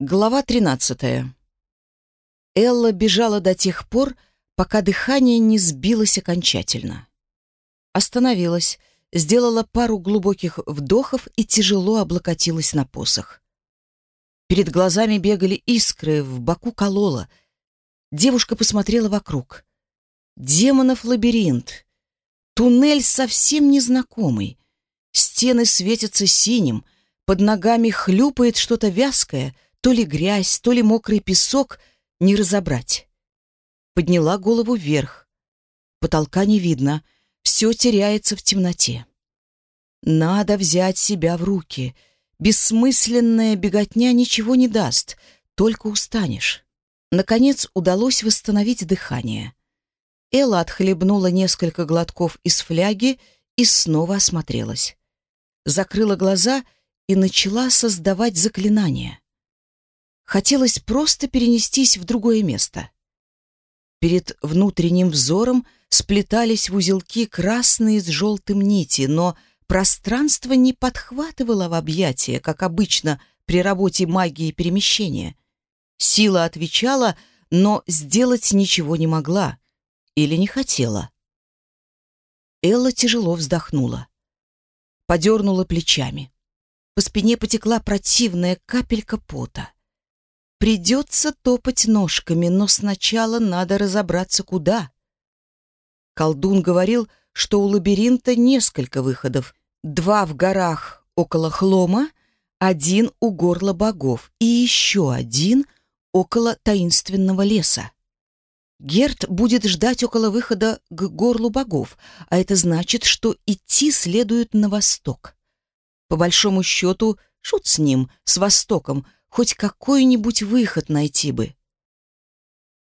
Глава 13. Элла бежала до тех пор, пока дыхание не сбилось окончательно. Остановилась, сделала пару глубоких вдохов и тяжело облокотилась на посох. Перед глазами бегали искры, в боку колола. Девушка посмотрела вокруг. Демонов лабиринт. Туннель совсем незнакомый. Стены светятся синим, под ногами хлюпает что-то вязкое — то ли грязь, то ли мокрый песок, не разобрать. Подняла голову вверх. Потолка не видно, все теряется в темноте. Надо взять себя в руки. Бессмысленная беготня ничего не даст, только устанешь. Наконец удалось восстановить дыхание. Элла отхлебнула несколько глотков из фляги и снова осмотрелась. Закрыла глаза и начала создавать заклинание. Хотелось просто перенестись в другое место. Перед внутренним взором сплетались в узелки красные с желтым нити, но пространство не подхватывало в объятия, как обычно при работе магии перемещения. Сила отвечала, но сделать ничего не могла или не хотела. Элла тяжело вздохнула. Подернула плечами. По спине потекла противная капелька пота. Придется топать ножками, но сначала надо разобраться, куда. Колдун говорил, что у лабиринта несколько выходов. Два в горах около хлома, один у горла богов и еще один около таинственного леса. Герт будет ждать около выхода к горлу богов, а это значит, что идти следует на восток. По большому счету, шут с ним, с востоком — хоть какой-нибудь выход найти бы.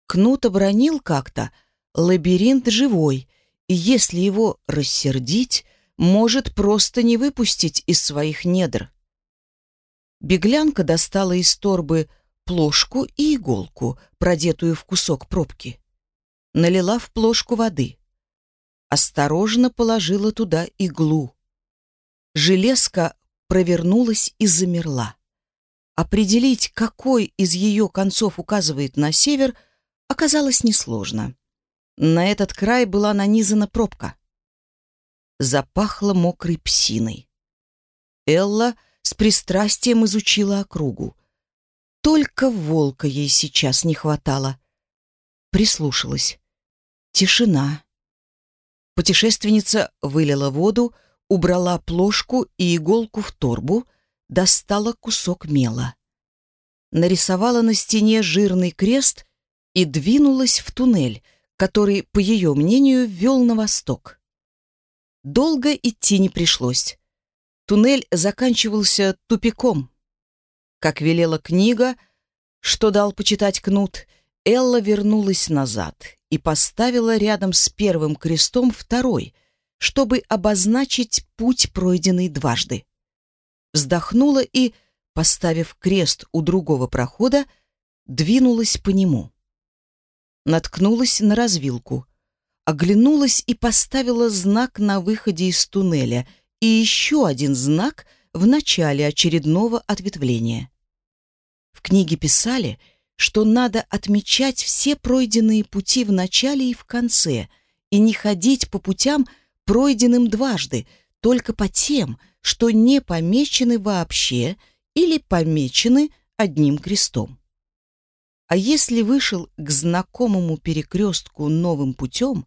Кнут обронил как-то, лабиринт живой, и если его рассердить, может просто не выпустить из своих недр. Беглянка достала из торбы плошку и иголку, продетую в кусок пробки. Налила в плошку воды. Осторожно положила туда иглу. Железка провернулась и замерла. Определить, какой из ее концов указывает на север, оказалось несложно. На этот край была нанизана пробка. Запахло мокрой псиной. Элла с пристрастием изучила округу. Только волка ей сейчас не хватало. Прислушалась. Тишина. Путешественница вылила воду, убрала плошку и иголку в торбу — достала кусок мела. Нарисовала на стене жирный крест и двинулась в туннель, который, по ее мнению, вел на восток. Долго идти не пришлось. Туннель заканчивался тупиком. Как велела книга, что дал почитать Кнут, Элла вернулась назад и поставила рядом с первым крестом второй, чтобы обозначить путь, пройденный дважды вздохнула и, поставив крест у другого прохода, двинулась по нему. Наткнулась на развилку, оглянулась и поставила знак на выходе из туннеля и еще один знак в начале очередного ответвления. В книге писали, что надо отмечать все пройденные пути в начале и в конце и не ходить по путям, пройденным дважды, только по тем, что не помечены вообще или помечены одним крестом. А если вышел к знакомому перекрестку новым путем,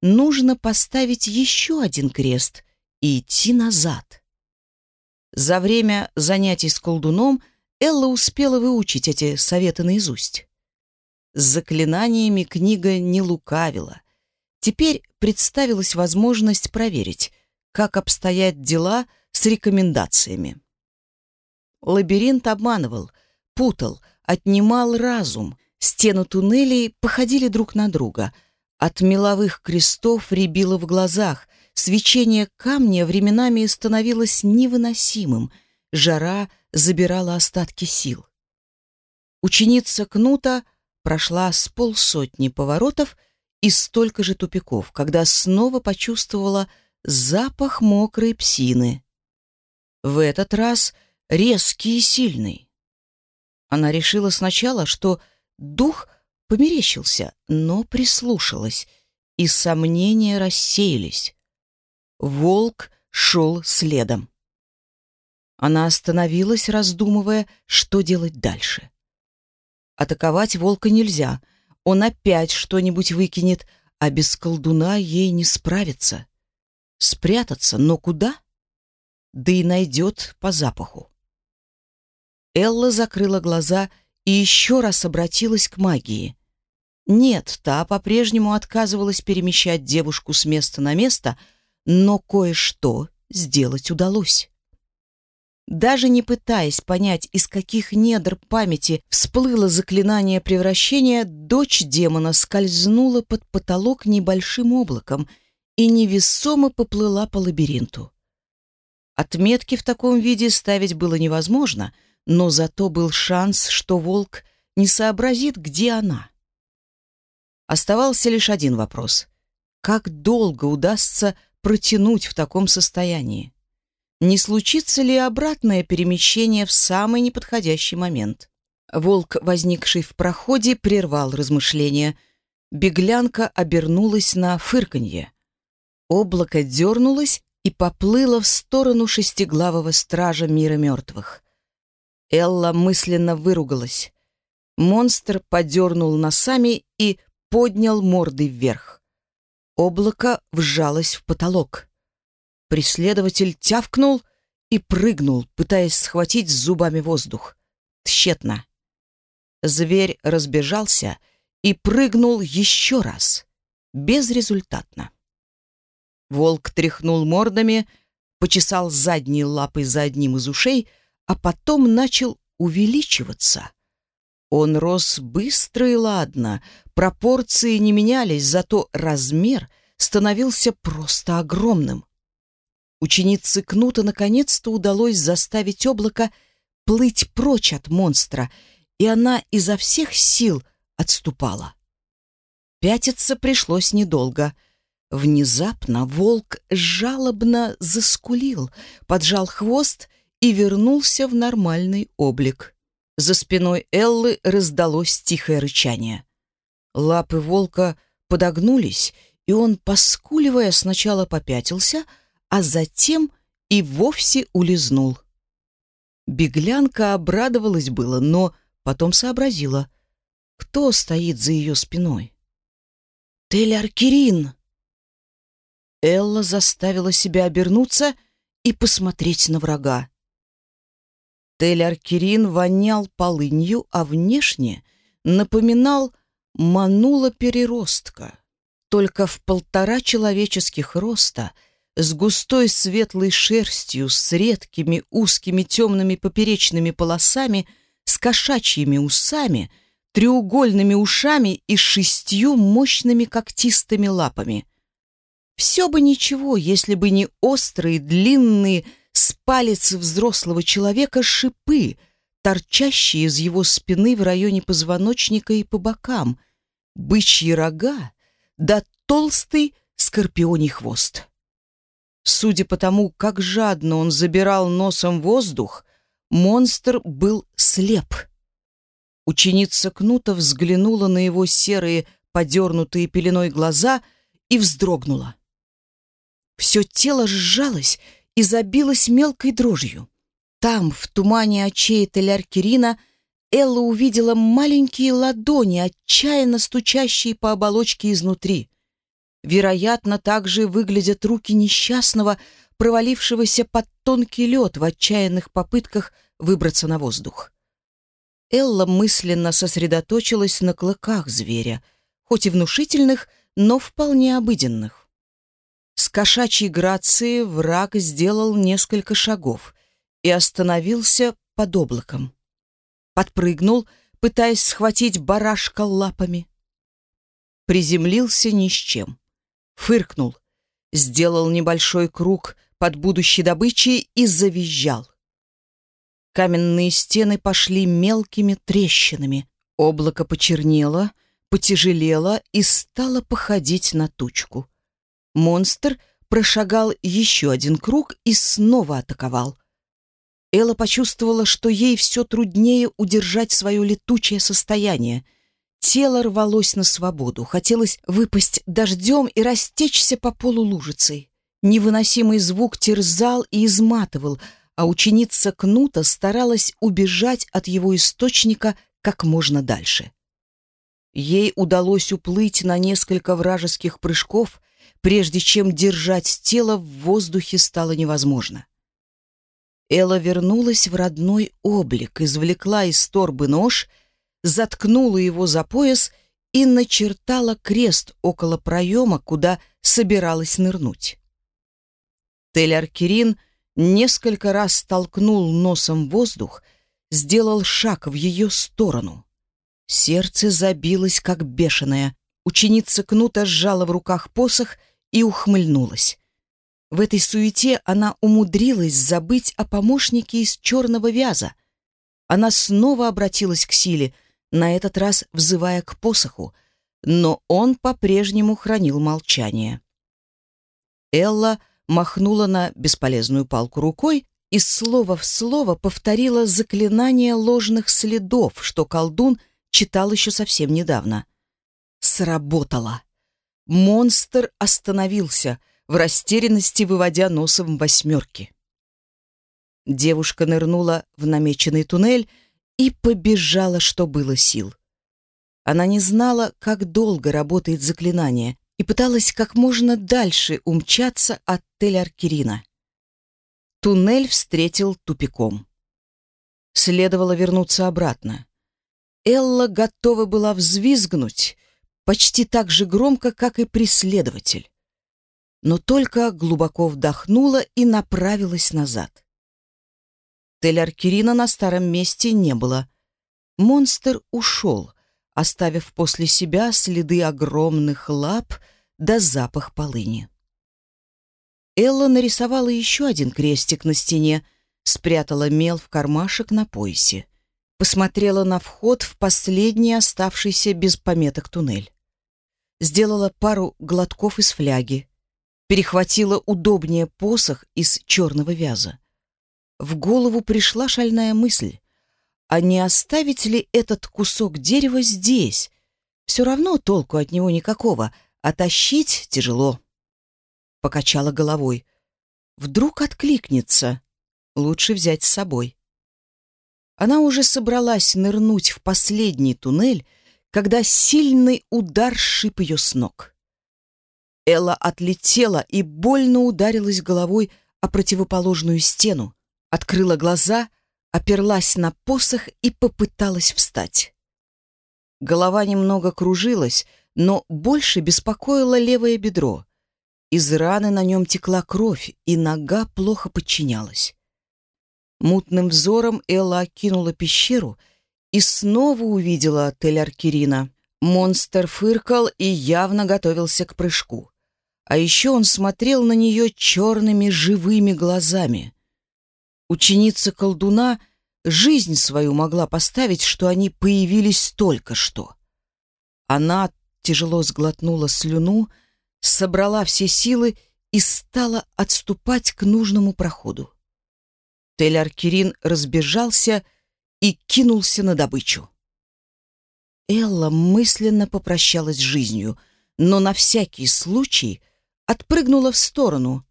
нужно поставить еще один крест и идти назад. За время занятий с колдуном Элла успела выучить эти советы наизусть. С заклинаниями книга не лукавила. Теперь представилась возможность проверить, как обстоят дела с рекомендациями. Лабиринт обманывал, путал, отнимал разум. Стены туннелей походили друг на друга. От меловых крестов рябило в глазах. Свечение камня временами становилось невыносимым. Жара забирала остатки сил. Ученица Кнута прошла с полсотни поворотов и столько же тупиков, когда снова почувствовала запах мокрой псины. В этот раз резкий и сильный. Она решила сначала, что дух померещился, но прислушалась, и сомнения рассеялись. Волк шел следом. Она остановилась, раздумывая, что делать дальше. Атаковать волка нельзя, он опять что-нибудь выкинет, а без колдуна ей не справиться. Спрятаться, но куда? Да и найдет по запаху. Элла закрыла глаза и еще раз обратилась к магии. Нет, та по-прежнему отказывалась перемещать девушку с места на место, но кое-что сделать удалось. Даже не пытаясь понять, из каких недр памяти всплыло заклинание превращения, дочь демона скользнула под потолок небольшим облаком и невесомо поплыла по лабиринту. Отметки в таком виде ставить было невозможно — но зато был шанс, что волк не сообразит, где она. Оставался лишь один вопрос. Как долго удастся протянуть в таком состоянии? Не случится ли обратное перемещение в самый неподходящий момент? Волк, возникший в проходе, прервал размышления. Беглянка обернулась на фырканье. Облако дернулось и поплыло в сторону шестиглавого стража мира мертвых. Элла мысленно выругалась. Монстр подернул носами и поднял морды вверх. Облако вжалось в потолок. Преследователь тявкнул и прыгнул, пытаясь схватить зубами воздух. Тщетно. Зверь разбежался и прыгнул еще раз. Безрезультатно. Волк тряхнул мордами, почесал задней лапой за одним из ушей — а потом начал увеличиваться. Он рос быстро и ладно, пропорции не менялись, зато размер становился просто огромным. Ученице Кнута наконец-то удалось заставить облако плыть прочь от монстра, и она изо всех сил отступала. Пятиться пришлось недолго. Внезапно волк жалобно заскулил, поджал хвост и вернулся в нормальный облик. За спиной Эллы раздалось тихое рычание. Лапы волка подогнулись, и он, поскуливая, сначала попятился, а затем и вовсе улизнул. Беглянка обрадовалась было, но потом сообразила, кто стоит за ее спиной. «Тель-Аркерин!» Элла заставила себя обернуться и посмотреть на врага. Тель-Аркерин вонял полынью, а внешне напоминал манула переростка, только в полтора человеческих роста, с густой светлой шерстью, с редкими узкими темными поперечными полосами, с кошачьими усами, треугольными ушами и шестью мощными когтистыми лапами. Все бы ничего, если бы не острые, длинные, с палец взрослого человека шипы, торчащие из его спины в районе позвоночника и по бокам, бычьи рога да толстый скорпионий хвост. Судя по тому, как жадно он забирал носом воздух, монстр был слеп. Ученица Кнута взглянула на его серые, подернутые пеленой глаза и вздрогнула. Все тело сжалось, и забилась мелкой дрожью. Там, в тумане очей Теляркирина, Элла увидела маленькие ладони, отчаянно стучащие по оболочке изнутри. Вероятно, также выглядят руки несчастного, провалившегося под тонкий лед в отчаянных попытках выбраться на воздух. Элла мысленно сосредоточилась на клыках зверя, хоть и внушительных, но вполне обыденных. С кошачьей грацией враг сделал несколько шагов и остановился под облаком. Подпрыгнул, пытаясь схватить барашка лапами. Приземлился ни с чем. Фыркнул, сделал небольшой круг под будущей добычей и завизжал. Каменные стены пошли мелкими трещинами. Облако почернело, потяжелело и стало походить на тучку. Монстр прошагал еще один круг и снова атаковал. Элла почувствовала, что ей все труднее удержать свое летучее состояние. Тело рвалось на свободу, хотелось выпасть дождем и растечься по полу лужицей. Невыносимый звук терзал и изматывал, а ученица Кнута старалась убежать от его источника как можно дальше. Ей удалось уплыть на несколько вражеских прыжков, прежде чем держать тело в воздухе стало невозможно. Элла вернулась в родной облик, извлекла из торбы нож, заткнула его за пояс и начертала крест около проема, куда собиралась нырнуть. Тель-Аркерин несколько раз толкнул носом воздух, сделал шаг в ее сторону. Сердце забилось, как бешеное. Ученица Кнута сжала в руках посох и ухмыльнулась. В этой суете она умудрилась забыть о помощнике из черного вяза. Она снова обратилась к силе, на этот раз взывая к посоху, но он по-прежнему хранил молчание. Элла махнула на бесполезную палку рукой и слово в слово повторила заклинание ложных следов, что колдун читал еще совсем недавно. Сработало. Монстр остановился — в растерянности выводя носом восьмерки. Девушка нырнула в намеченный туннель и побежала, что было сил. Она не знала, как долго работает заклинание, и пыталась как можно дальше умчаться от Тель-Аркерина. Туннель встретил тупиком. Следовало вернуться обратно. Элла готова была взвизгнуть почти так же громко, как и преследователь но только глубоко вдохнула и направилась назад. Тель-Аркерина на старом месте не было. Монстр ушел, оставив после себя следы огромных лап да запах полыни. Элла нарисовала еще один крестик на стене, спрятала мел в кармашек на поясе. Посмотрела на вход в последний оставшийся без пометок туннель. Сделала пару глотков из фляги, перехватила удобнее посох из черного вяза. В голову пришла шальная мысль. А не оставить ли этот кусок дерева здесь? Все равно толку от него никакого, а тащить тяжело. Покачала головой. Вдруг откликнется. Лучше взять с собой. Она уже собралась нырнуть в последний туннель, когда сильный удар шип ее с ног. Элла отлетела и больно ударилась головой о противоположную стену, открыла глаза, оперлась на посох и попыталась встать. Голова немного кружилась, но больше беспокоило левое бедро. Из раны на нем текла кровь, и нога плохо подчинялась. Мутным взором Элла окинула пещеру и снова увидела Тель-Аркерина. Монстр фыркал и явно готовился к прыжку. А еще он смотрел на нее черными живыми глазами. Ученица колдуна жизнь свою могла поставить, что они появились только что. Она тяжело сглотнула слюну, собрала все силы и стала отступать к нужному проходу. Тель-Аркерин разбежался и кинулся на добычу. Элла мысленно попрощалась с жизнью, но на всякий случай — отпрыгнула в сторону,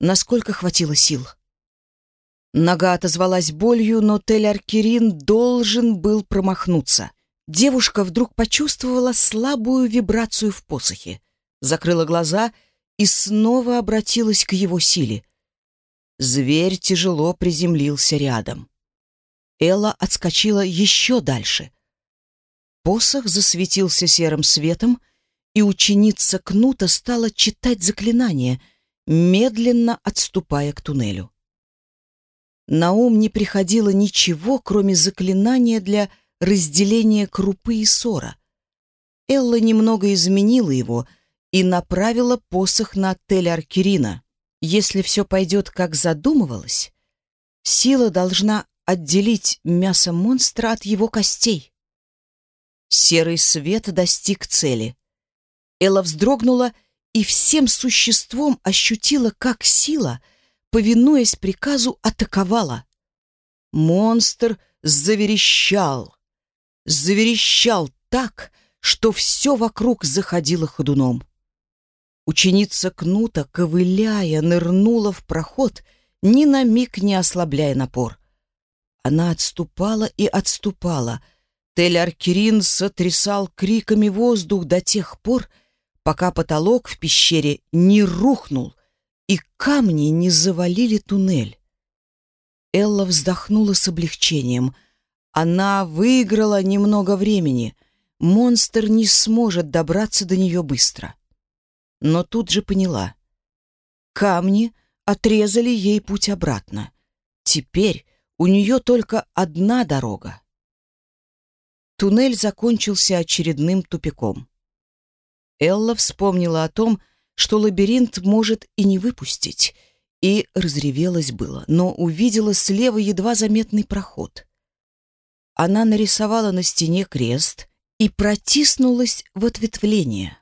насколько хватило сил. Нога отозвалась болью, но Тель-Аркерин должен был промахнуться. Девушка вдруг почувствовала слабую вибрацию в посохе, закрыла глаза и снова обратилась к его силе. Зверь тяжело приземлился рядом. Элла отскочила еще дальше. Посох засветился серым светом, и ученица Кнута стала читать заклинание, медленно отступая к туннелю. На ум не приходило ничего, кроме заклинания для разделения крупы и сора. Элла немного изменила его и направила посох на Тель-Аркерина. Если все пойдет, как задумывалось, сила должна отделить мясо монстра от его костей. Серый свет достиг цели. Элла вздрогнула и всем существом ощутила, как сила, повинуясь приказу, атаковала. монстр заверещал. Заверещал так, что все вокруг заходило ходуном. Ученица Кнута, ковыляя, нырнула в проход, ни на миг не ослабляя напор. Она отступала и отступала. Тель-Аркерин сотрясал криками воздух до тех пор, пока потолок в пещере не рухнул и камни не завалили туннель. Элла вздохнула с облегчением. Она выиграла немного времени. Монстр не сможет добраться до нее быстро. Но тут же поняла. Камни отрезали ей путь обратно. Теперь у нее только одна дорога. Туннель закончился очередным тупиком. Элла вспомнила о том, что лабиринт может и не выпустить, и разревелась было, но увидела слева едва заметный проход. Она нарисовала на стене крест и протиснулась в ответвление.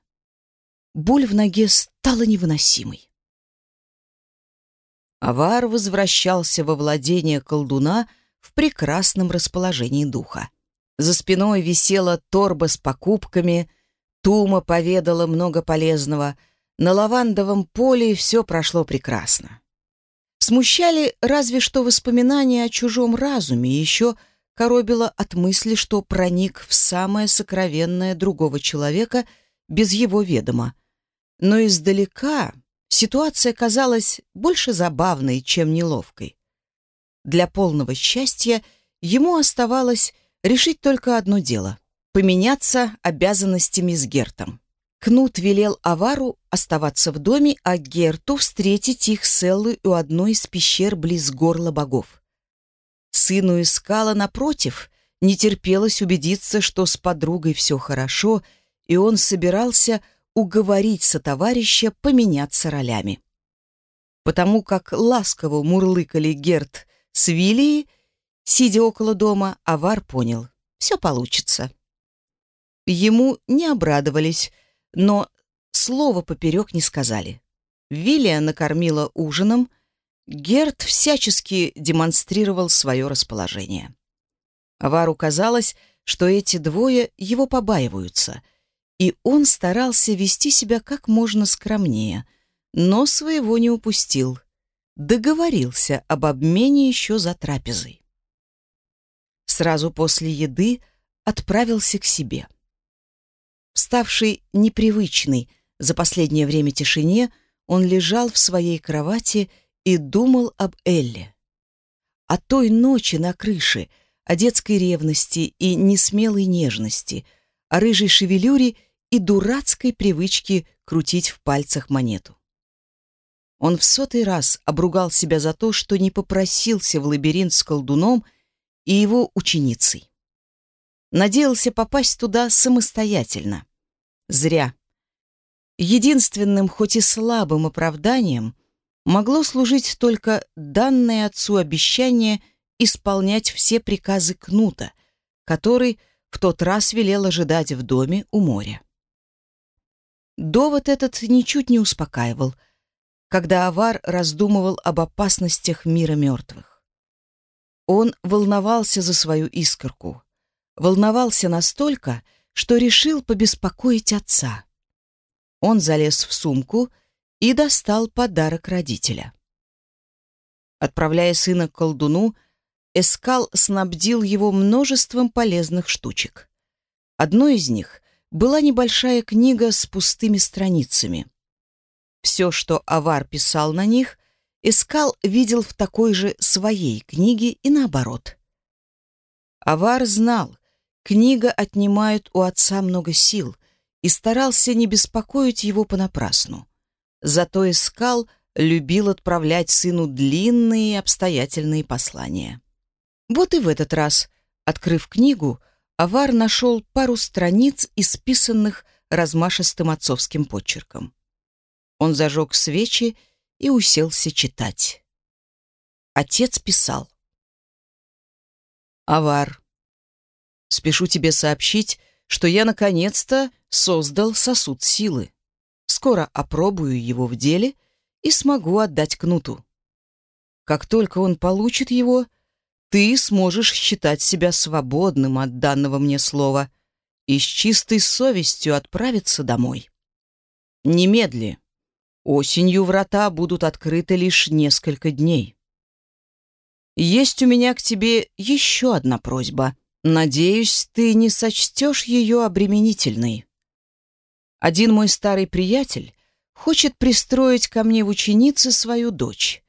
Боль в ноге стала невыносимой. Авар возвращался во владение колдуна в прекрасном расположении духа. За спиной висела торба с покупками, Тума поведала много полезного. На лавандовом поле все прошло прекрасно. Смущали разве что воспоминания о чужом разуме, еще коробило от мысли, что проник в самое сокровенное другого человека без его ведома. Но издалека ситуация казалась больше забавной, чем неловкой. Для полного счастья ему оставалось решить только одно дело — поменяться обязанностями с Гертом. Кнут велел Авару оставаться в доме, а Герту встретить их с Эллой у одной из пещер близ горла богов. Сыну искала напротив, не терпелось убедиться, что с подругой все хорошо, и он собирался уговорить сотоварища поменяться ролями. Потому как ласково мурлыкали Герт с Вилией, сидя около дома, Авар понял — все получится. Ему не обрадовались, но слова поперек не сказали. Вилия накормила ужином, Герт всячески демонстрировал свое расположение. Авару казалось, что эти двое его побаиваются, и он старался вести себя как можно скромнее, но своего не упустил. Договорился об обмене еще за трапезой. Сразу после еды отправился к себе. Вставший непривычный за последнее время тишине, он лежал в своей кровати и думал об Элле. О той ночи на крыше, о детской ревности и несмелой нежности, о рыжей шевелюре и дурацкой привычке крутить в пальцах монету. Он в сотый раз обругал себя за то, что не попросился в лабиринт с колдуном и его ученицей. Надеялся попасть туда самостоятельно. Зря. Единственным, хоть и слабым оправданием могло служить только данное отцу обещание исполнять все приказы Кнута, который в тот раз велел ожидать в доме у моря. Довод этот ничуть не успокаивал, когда Авар раздумывал об опасностях мира мертвых. Он волновался за свою искорку, волновался настолько, что решил побеспокоить отца. Он залез в сумку и достал подарок родителя. Отправляя сына к колдуну, Эскал снабдил его множеством полезных штучек. Одной из них была небольшая книга с пустыми страницами. Все, что Авар писал на них, Эскал видел в такой же своей книге и наоборот. Авар знал, Книга отнимает у отца много сил и старался не беспокоить его понапрасну. Зато искал, любил отправлять сыну длинные обстоятельные послания. Вот и в этот раз, открыв книгу, Авар нашел пару страниц, исписанных размашистым отцовским почерком. Он зажег свечи и уселся читать. Отец писал. «Авар, Спешу тебе сообщить, что я наконец-то создал сосуд силы. Скоро опробую его в деле и смогу отдать кнуту. Как только он получит его, ты сможешь считать себя свободным от данного мне слова и с чистой совестью отправиться домой. Немедли. Осенью врата будут открыты лишь несколько дней. Есть у меня к тебе еще одна просьба. Надеюсь, ты не сочтешь ее обременительной. Один мой старый приятель хочет пристроить ко мне в ученицы свою дочь.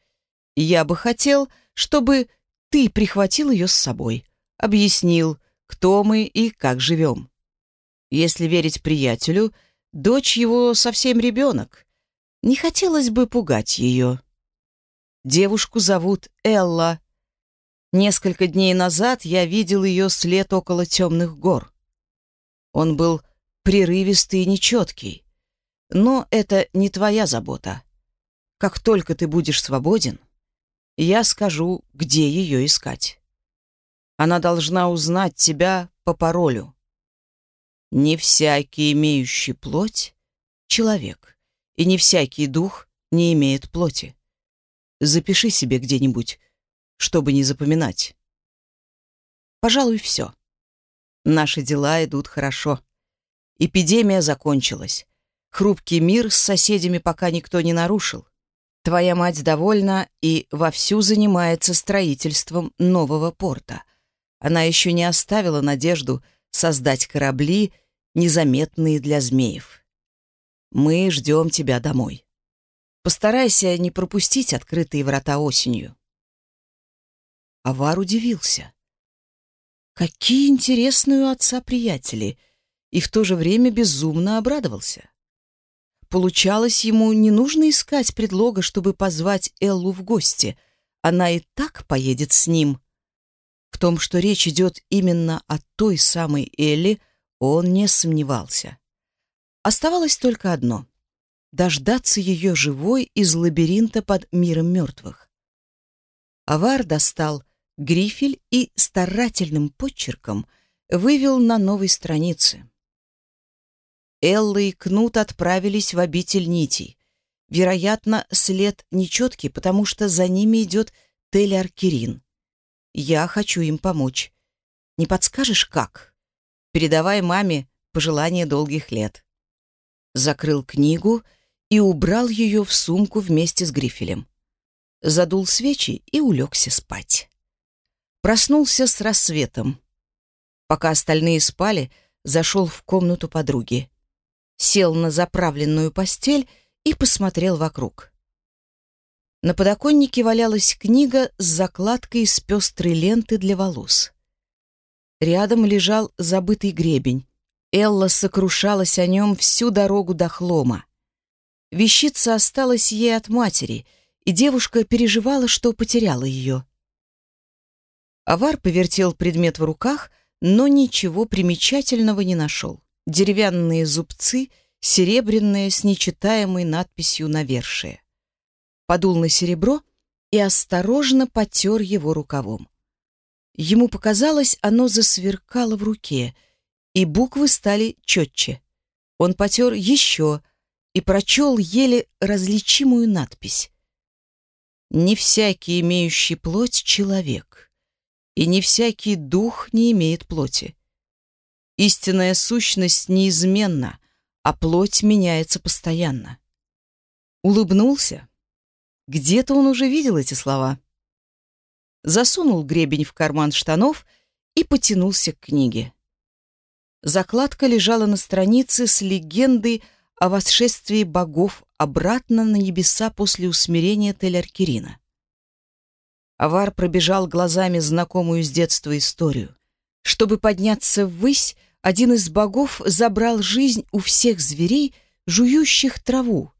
Я бы хотел, чтобы ты прихватил ее с собой, объяснил, кто мы и как живем. Если верить приятелю, дочь его совсем ребенок. Не хотелось бы пугать ее. Девушку зовут Элла. Несколько дней назад я видел ее след около темных гор. Он был прерывистый и нечеткий. Но это не твоя забота. Как только ты будешь свободен, я скажу, где ее искать. Она должна узнать тебя по паролю. Не всякий, имеющий плоть, человек, и не всякий дух не имеет плоти. Запиши себе где-нибудь, чтобы не запоминать. Пожалуй, все. Наши дела идут хорошо. Эпидемия закончилась. Хрупкий мир с соседями пока никто не нарушил. Твоя мать довольна и вовсю занимается строительством нового порта. Она еще не оставила надежду создать корабли, незаметные для змеев. Мы ждем тебя домой. Постарайся не пропустить открытые врата осенью. Авар удивился. Какие интересные у отца приятели, и в то же время безумно обрадовался. Получалось, ему не нужно искать предлога, чтобы позвать Эллу в гости. Она и так поедет с ним. В том, что речь идет именно о той самой Элли, он не сомневался. Оставалось только одно — дождаться ее живой из лабиринта под миром мертвых. Авар достал грифель и старательным подчерком вывел на новой странице. Элла и Кнут отправились в обитель нитей. Вероятно, след нечеткий, потому что за ними идет Теляр Кирин. Я хочу им помочь. Не подскажешь, как? Передавай маме пожелание долгих лет. Закрыл книгу и убрал ее в сумку вместе с грифелем. Задул свечи и улегся спать. Проснулся с рассветом. Пока остальные спали, зашел в комнату подруги сел на заправленную постель и посмотрел вокруг. На подоконнике валялась книга с закладкой из пестрой ленты для волос. Рядом лежал забытый гребень. Элла сокрушалась о нем всю дорогу до хлома. Вещица осталась ей от матери, и девушка переживала, что потеряла ее. Авар повертел предмет в руках, но ничего примечательного не нашел деревянные зубцы, серебряные с нечитаемой надписью навершие. Подул на серебро и осторожно потер его рукавом. Ему показалось, оно засверкало в руке, и буквы стали четче. Он потер еще и прочел еле различимую надпись. «Не всякий, имеющий плоть, человек, и не всякий дух не имеет плоти. Истинная сущность неизменна, а плоть меняется постоянно. Улыбнулся. Где-то он уже видел эти слова. Засунул гребень в карман штанов и потянулся к книге. Закладка лежала на странице с легендой о восшествии богов обратно на небеса после усмирения Тель-Аркерина. Авар пробежал глазами знакомую с детства историю. Чтобы подняться ввысь, один из богов забрал жизнь у всех зверей, жующих траву,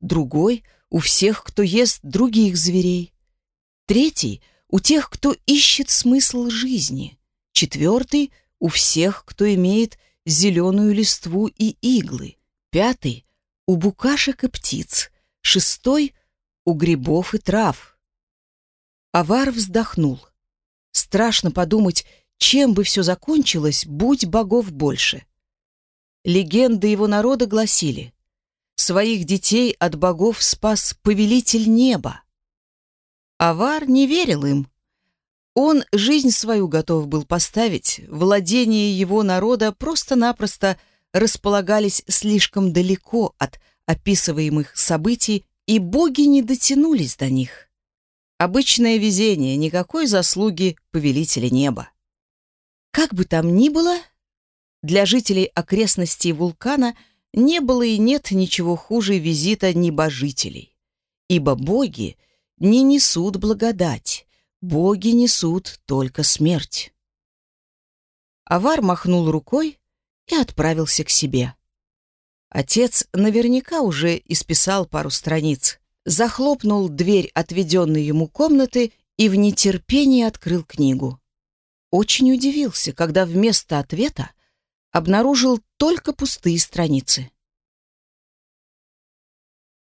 другой — у всех, кто ест других зверей, третий — у тех, кто ищет смысл жизни, четвертый — у всех, кто имеет зеленую листву и иглы, пятый — у букашек и птиц, шестой — у грибов и трав. Авар вздохнул. Страшно подумать, чем бы все закончилось, будь богов больше. Легенды его народа гласили, своих детей от богов спас повелитель неба. Авар не верил им. Он жизнь свою готов был поставить, владения его народа просто-напросто располагались слишком далеко от описываемых событий, и боги не дотянулись до них. Обычное везение, никакой заслуги повелителя неба. Как бы там ни было, для жителей окрестностей вулкана не было и нет ничего хуже визита небожителей, ибо боги не несут благодать, боги несут только смерть. Авар махнул рукой и отправился к себе. Отец наверняка уже исписал пару страниц, захлопнул дверь отведенной ему комнаты и в нетерпении открыл книгу. Очень удивился, когда вместо ответа обнаружил только пустые страницы.